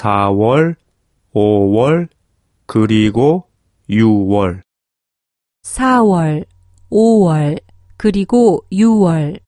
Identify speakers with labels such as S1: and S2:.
S1: 4월, 5월, 그리고 6월.
S2: 4월, 5월, 그리고 6월.